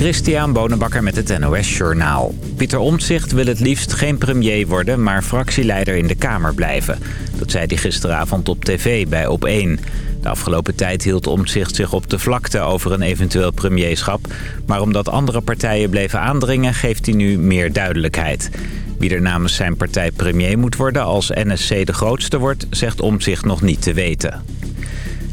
Christian Bonenbakker met het NOS Journaal. Pieter Omtzigt wil het liefst geen premier worden, maar fractieleider in de Kamer blijven. Dat zei hij gisteravond op tv bij Op1. De afgelopen tijd hield Omtzigt zich op de vlakte over een eventueel premierschap. Maar omdat andere partijen bleven aandringen, geeft hij nu meer duidelijkheid. Wie er namens zijn partij premier moet worden als NSC de grootste wordt, zegt Omtzigt nog niet te weten.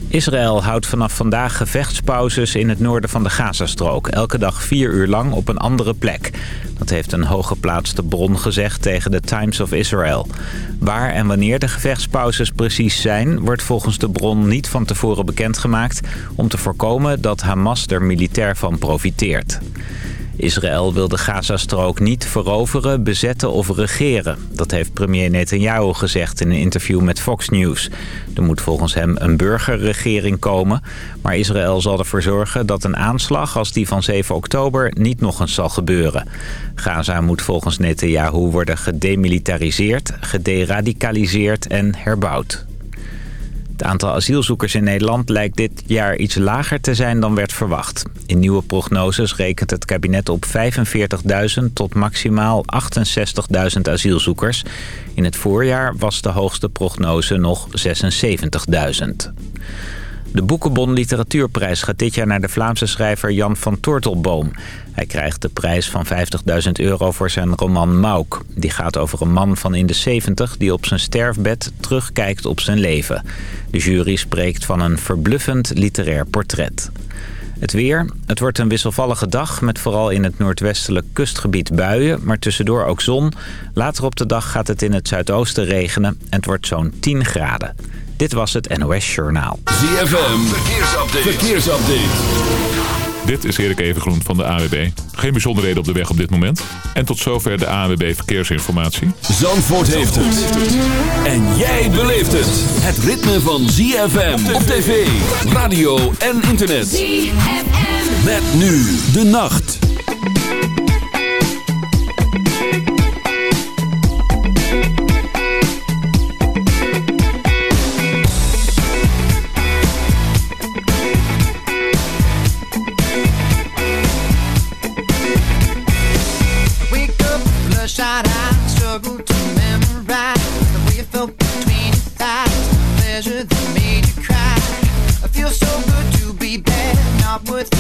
Israël houdt vanaf vandaag gevechtspauzes in het noorden van de Gazastrook. Elke dag vier uur lang op een andere plek. Dat heeft een hooggeplaatste bron gezegd tegen de Times of Israel. Waar en wanneer de gevechtspauzes precies zijn... wordt volgens de bron niet van tevoren bekendgemaakt... om te voorkomen dat Hamas er militair van profiteert. Israël wil de Gazastrook niet veroveren, bezetten of regeren. Dat heeft premier Netanyahu gezegd in een interview met Fox News. Er moet volgens hem een burgerregering komen. Maar Israël zal ervoor zorgen dat een aanslag als die van 7 oktober niet nog eens zal gebeuren. Gaza moet volgens Netanyahu worden gedemilitariseerd, gederadicaliseerd en herbouwd. Het aantal asielzoekers in Nederland lijkt dit jaar iets lager te zijn dan werd verwacht. In nieuwe prognoses rekent het kabinet op 45.000 tot maximaal 68.000 asielzoekers. In het voorjaar was de hoogste prognose nog 76.000. De Boekenbon Literatuurprijs gaat dit jaar naar de Vlaamse schrijver Jan van Tortelboom. Hij krijgt de prijs van 50.000 euro voor zijn roman Mauk. Die gaat over een man van in de 70 die op zijn sterfbed terugkijkt op zijn leven. De jury spreekt van een verbluffend literair portret. Het weer. Het wordt een wisselvallige dag met vooral in het noordwestelijk kustgebied buien, maar tussendoor ook zon. Later op de dag gaat het in het zuidoosten regenen en het wordt zo'n 10 graden. Dit was het NOS Journaal. ZFM, verkeersupdate. verkeersupdate. Dit is Erik Evengroen van de AWB. Geen bijzonderheden op de weg op dit moment. En tot zover de AWB Verkeersinformatie. Zandvoort heeft het. En jij beleeft het. Het ritme van ZFM op tv, radio en internet. ZFM. Met nu de nacht. I would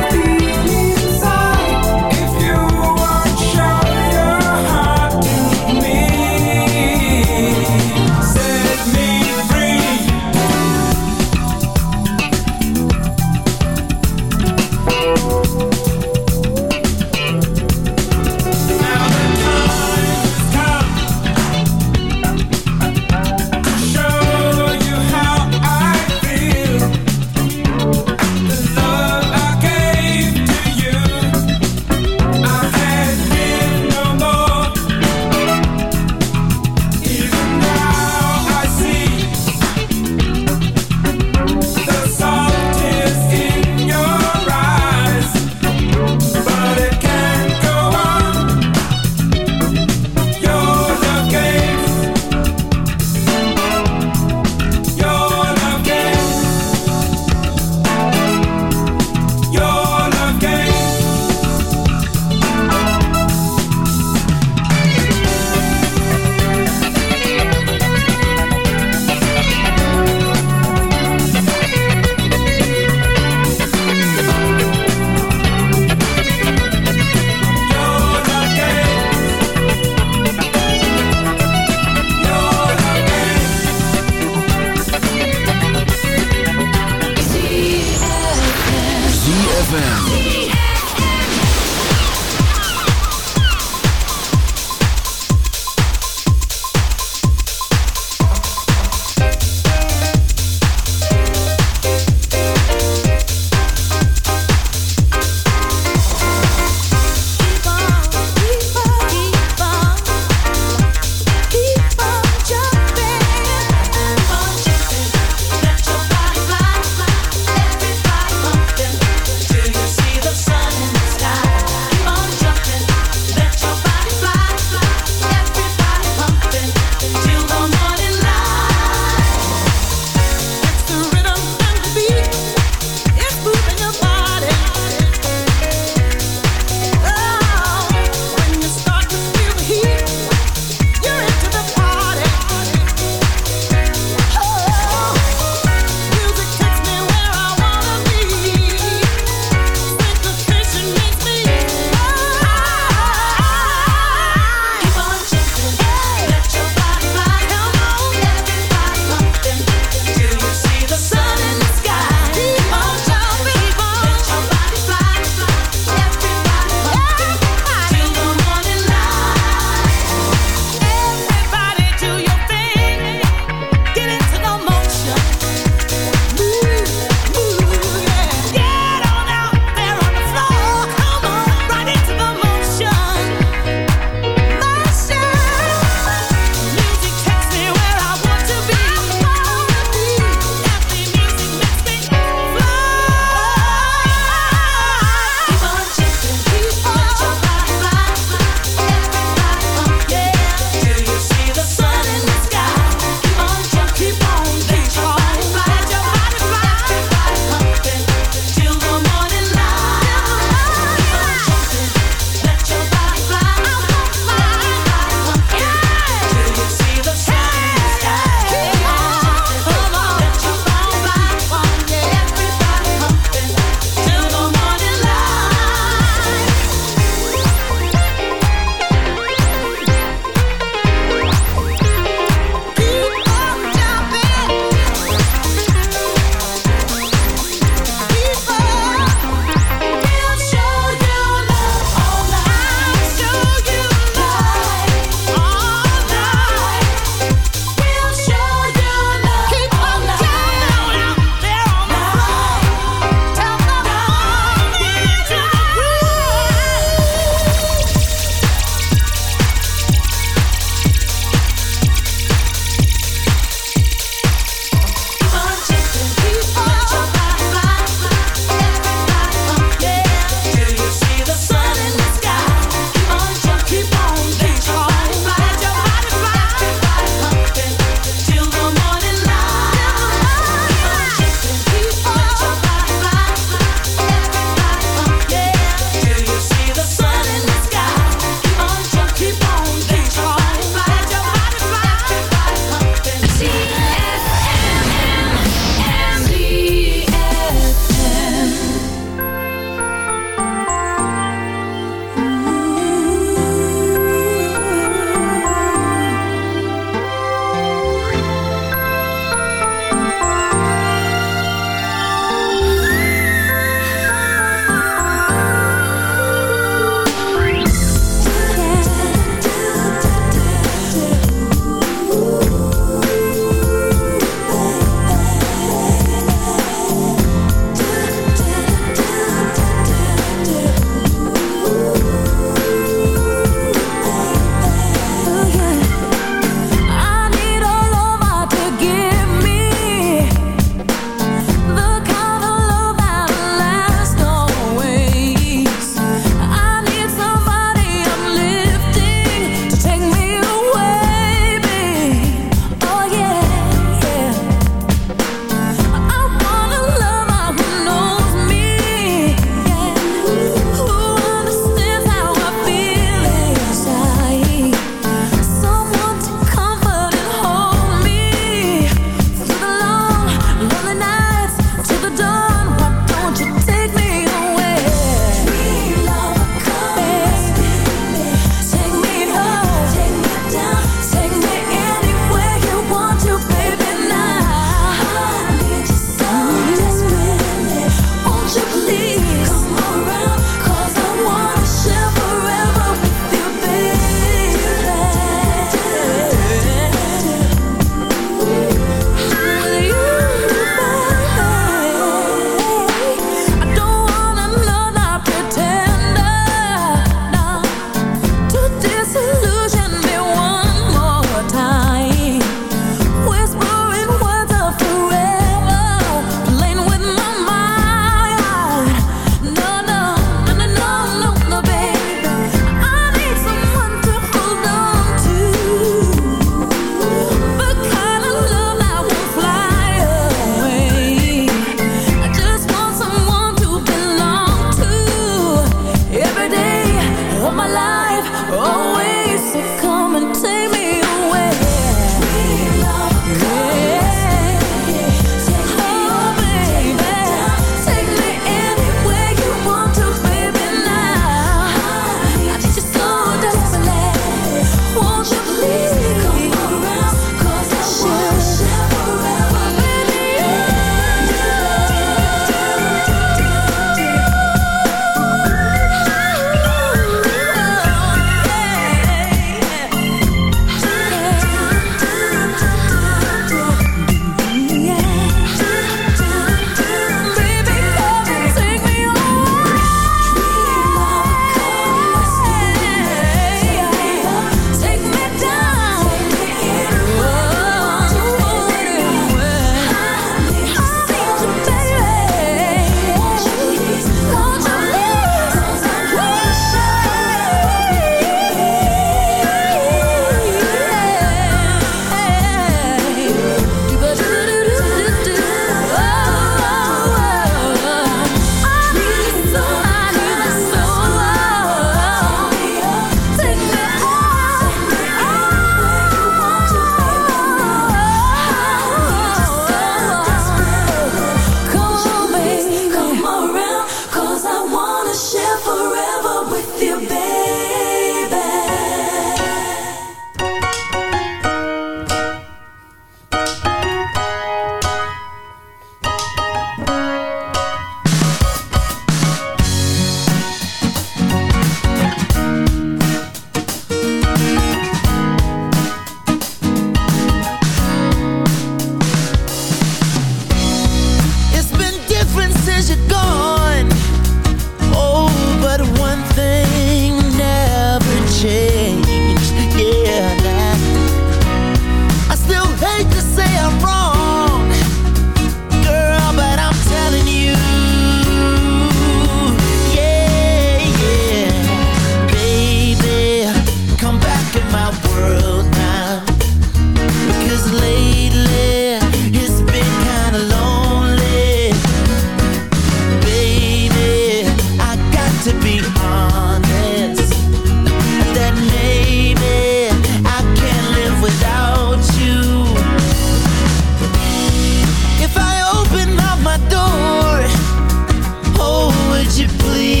you please?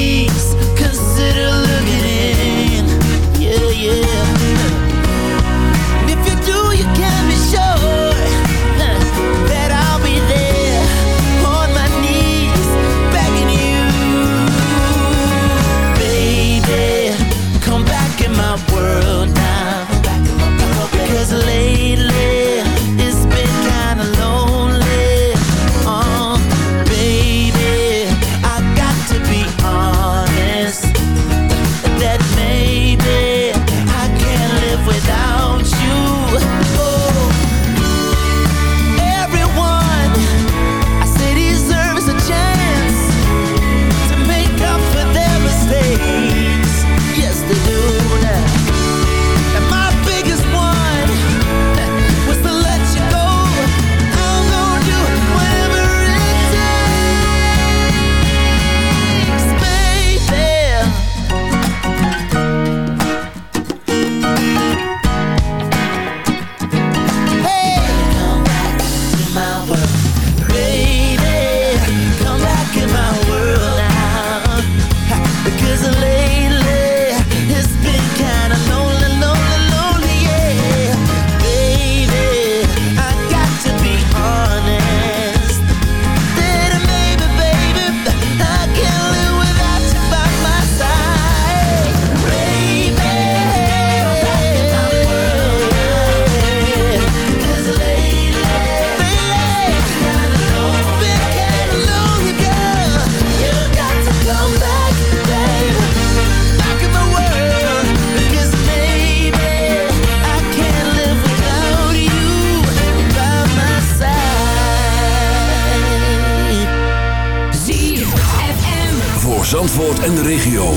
Zandvoort en de regio.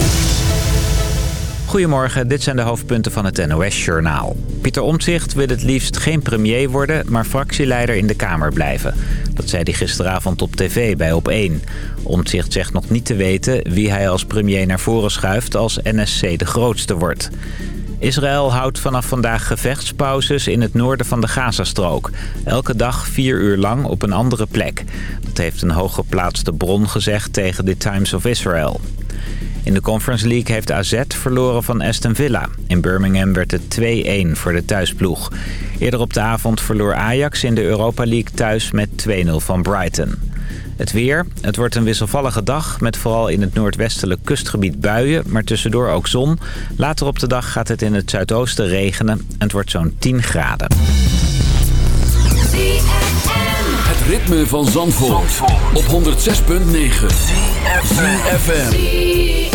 Goedemorgen, dit zijn de hoofdpunten van het NOS-journaal. Pieter Omtzigt wil het liefst geen premier worden, maar fractieleider in de Kamer blijven. Dat zei hij gisteravond op tv bij Op1. Omtzigt zegt nog niet te weten wie hij als premier naar voren schuift als NSC de grootste wordt. Israël houdt vanaf vandaag gevechtspauzes in het noorden van de Gazastrook. Elke dag vier uur lang op een andere plek. Dat heeft een hooggeplaatste bron gezegd tegen The Times of Israel. In de Conference League heeft AZ verloren van Aston Villa. In Birmingham werd het 2-1 voor de thuisploeg. Eerder op de avond verloor Ajax in de Europa League thuis met 2-0 van Brighton. Het weer. Het wordt een wisselvallige dag met vooral in het noordwestelijk kustgebied buien, maar tussendoor ook zon. Later op de dag gaat het in het zuidoosten regenen en het wordt zo'n 10 graden. Het ritme van Zandvoort, op 106.9. FM.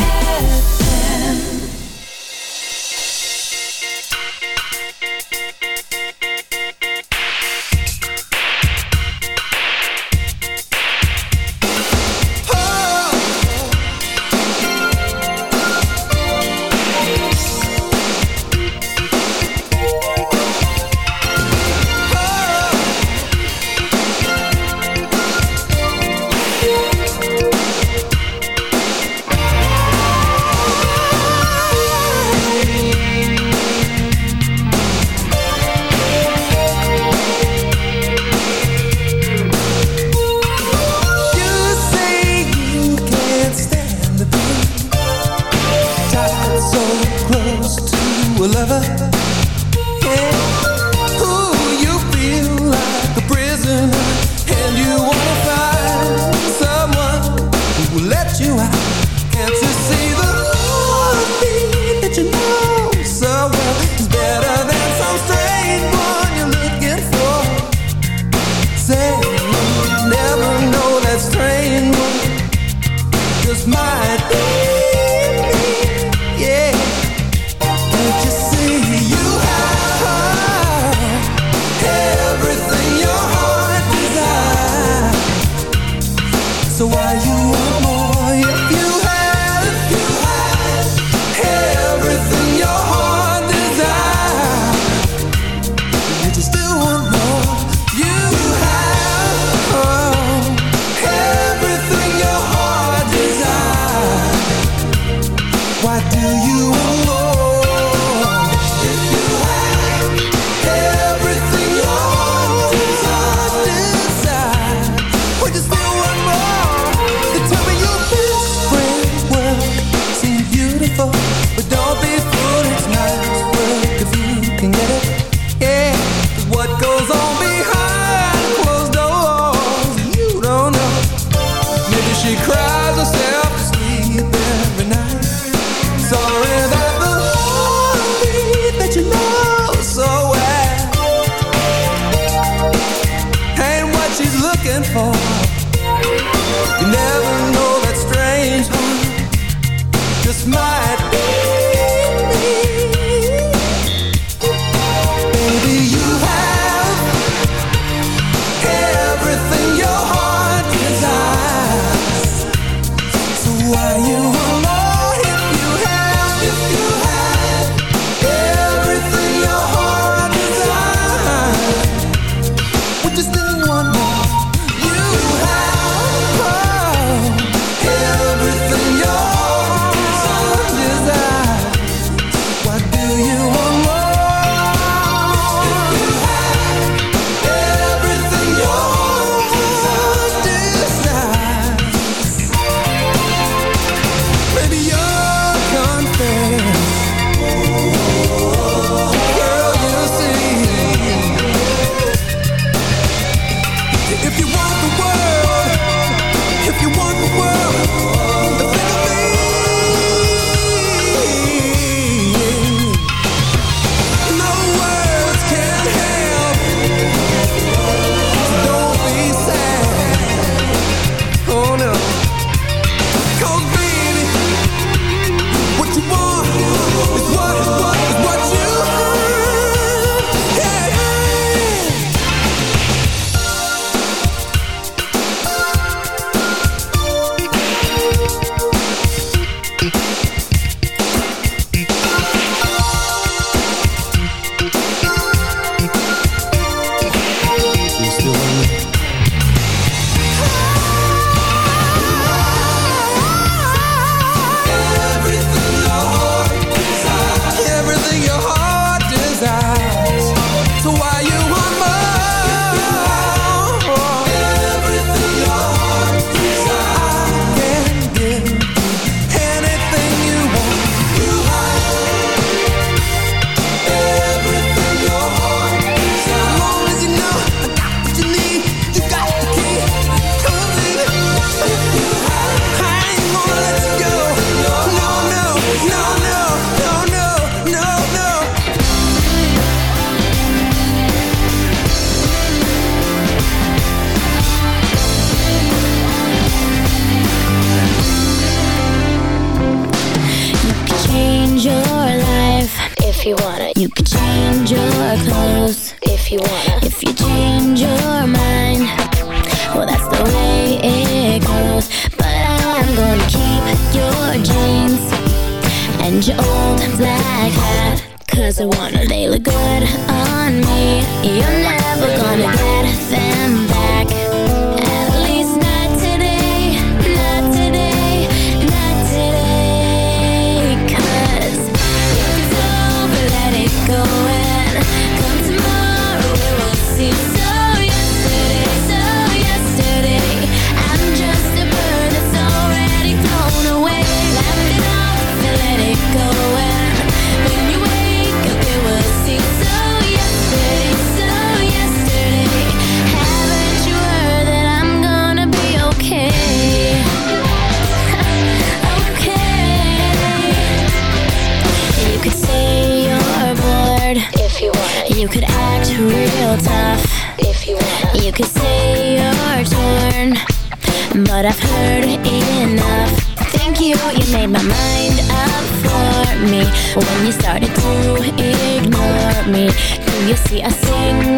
lover.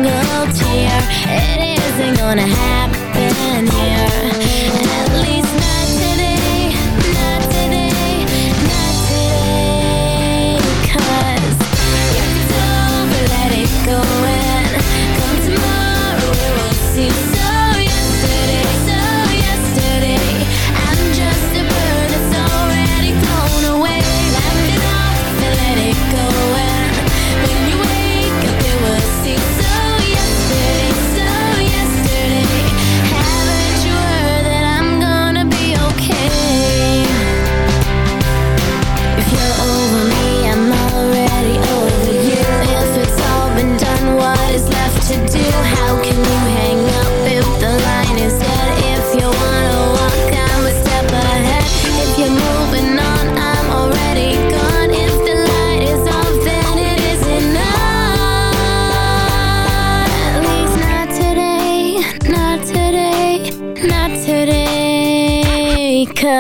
single tear It isn't gonna happen here. At least not today, not today, not if it's over, let it go. And Come tomorrow, we will see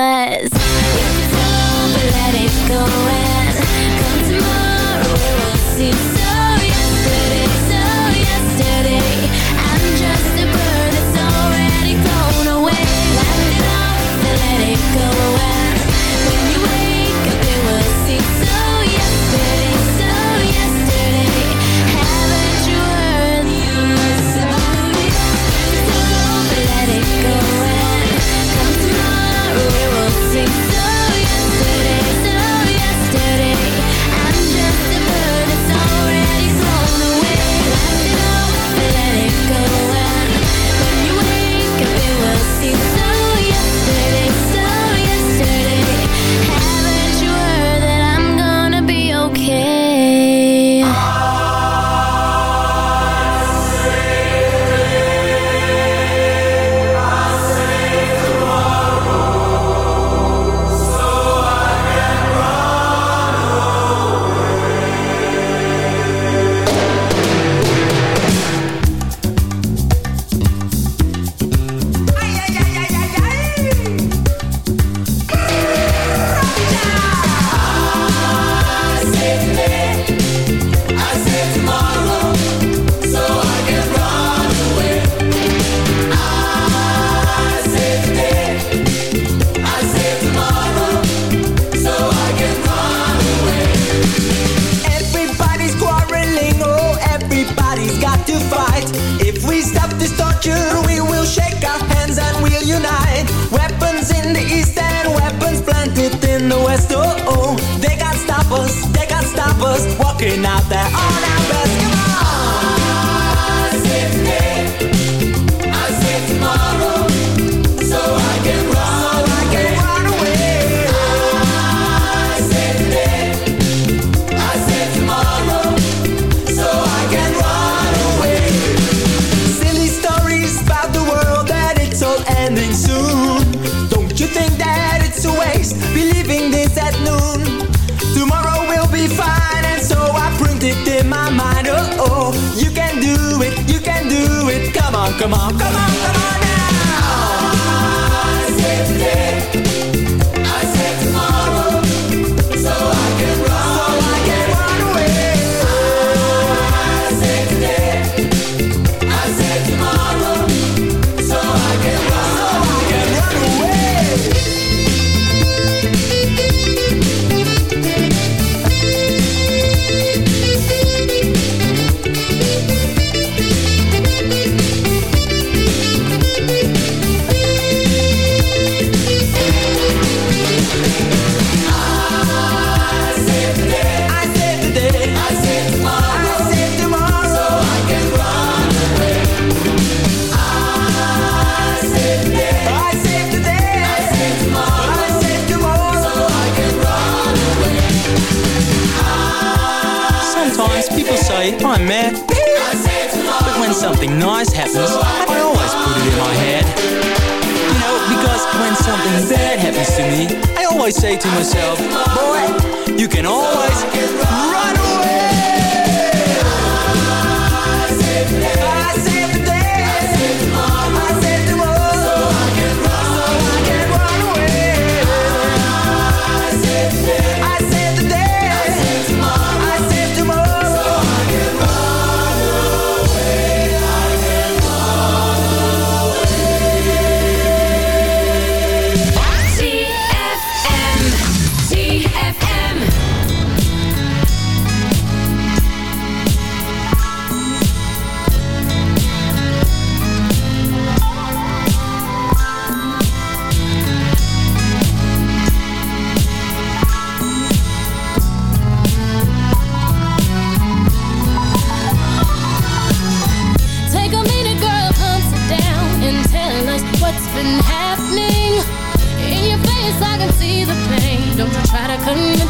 but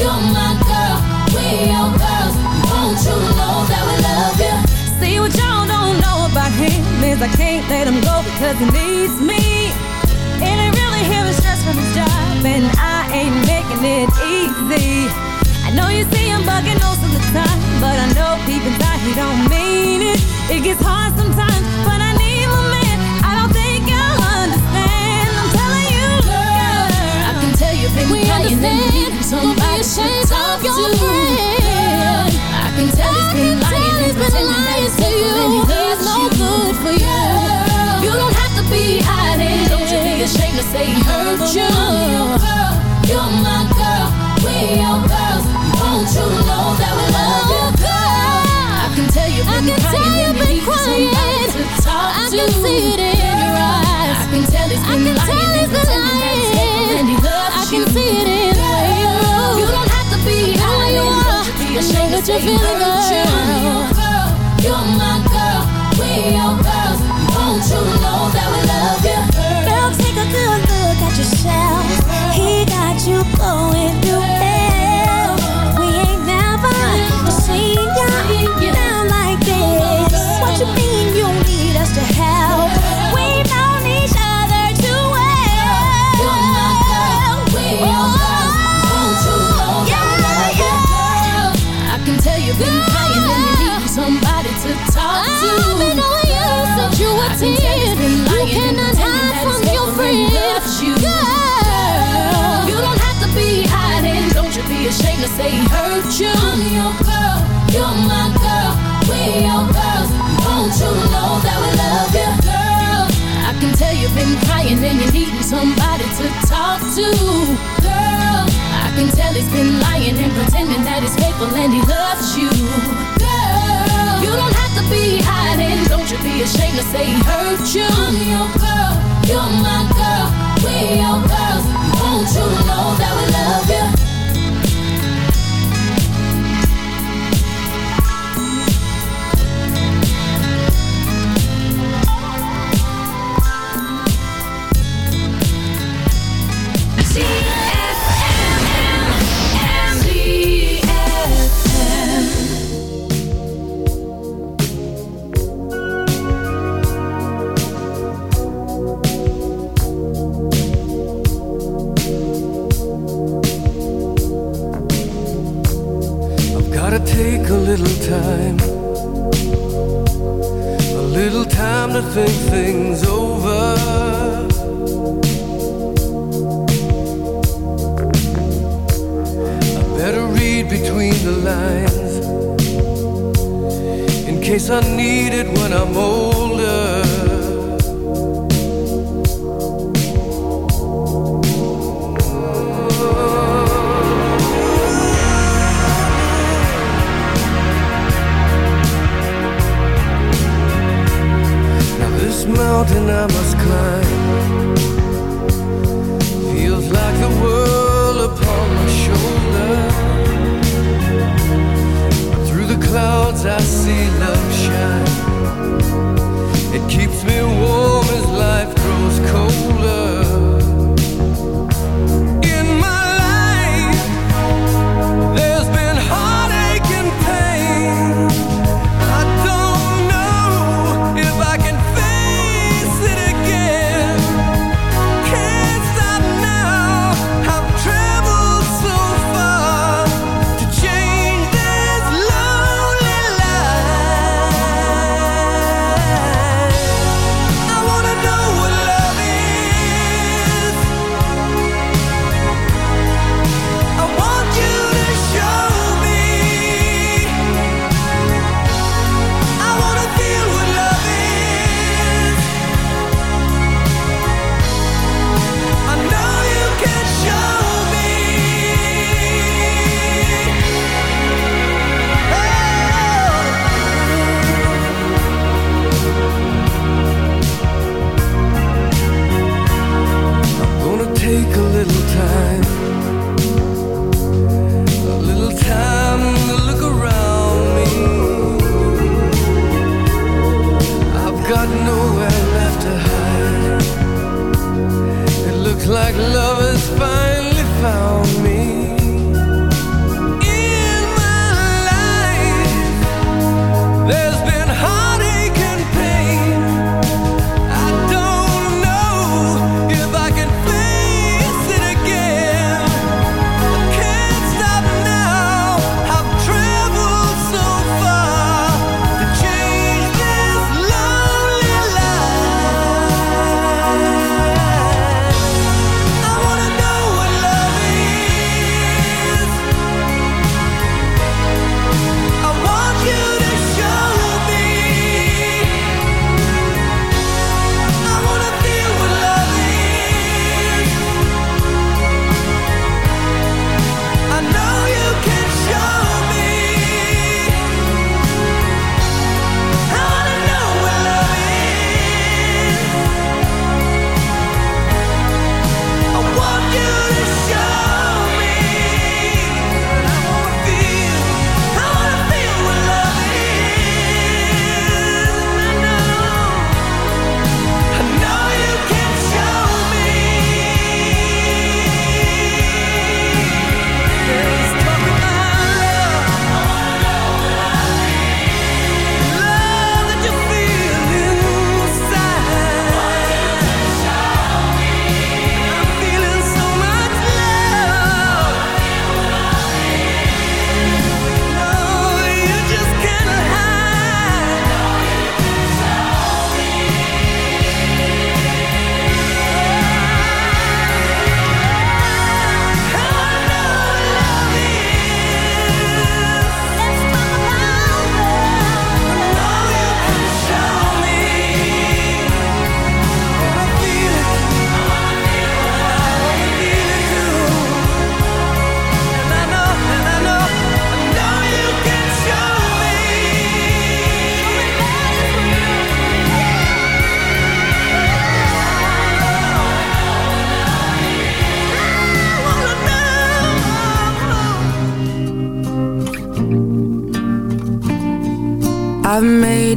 You're my girl, we your girls. Won't you know that we love you? See what y'all don't know about him is I can't let him go because he needs me. And he really hearing stress from his job, and I ain't making it easy. I know you see him bugging most of the time, but I know deep inside he don't mean it. It gets hard sometimes, but I need my man. I don't think you'll understand. I'm telling you, girl. I can tell you've been we understand. and somebody ashamed of your friend. I can tell he's been lying and pretending that he's to you. He's no good for you. You don't have to be hiding. Don't you be ashamed to say he hurt you. Girl, you're my girl, we your girls. Won't you know that we love you, girl? I can tell you've been crying and you need somebody to talk to. I can see it in your eyes. I can tell he's been lying that you're feeling girl. You're my girl, we your girls. Won't you know that we love you? Girl, take a good look at yourself. He got you going through hell. We ain't never seen you down like this. What you mean you say hurt you. I'm your girl, you're my girl, we your girls. Don't you know that we love you, girl? I can tell you've been crying and you're needing somebody to talk to, girl. I can tell he's been lying and pretending that he's faithful and he loves you, girl. You don't have to be hiding, don't you be ashamed to say hurt you. I'm your girl, you're my girl, we your girls. Don't you know that we love you?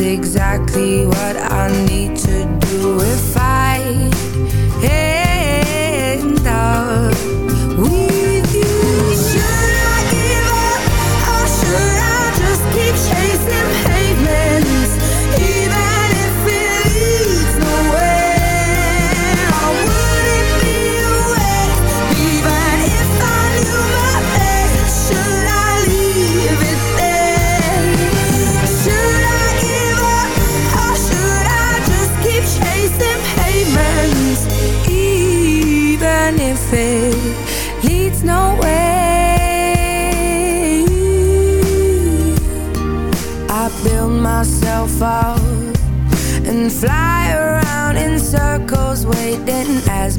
exactly what I need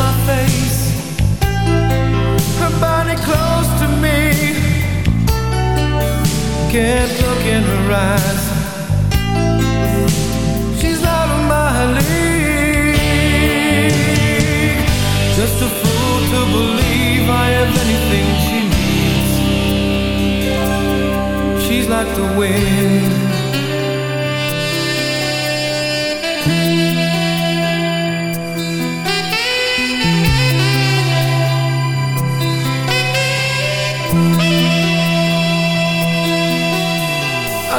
my face, her body close to me. Can't look in her eyes. She's of my league. Just a fool to believe I have anything she needs. She's like the wind.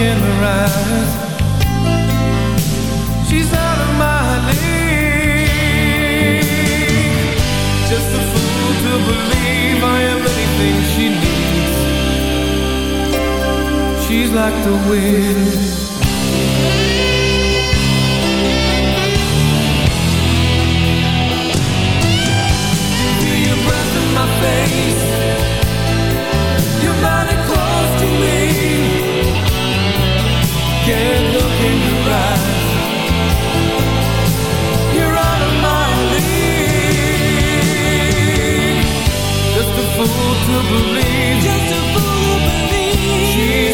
in her eyes. She's out of my league. Just a fool to believe I anything she needs. She's like the wind. Believe. Just a fool believe. She's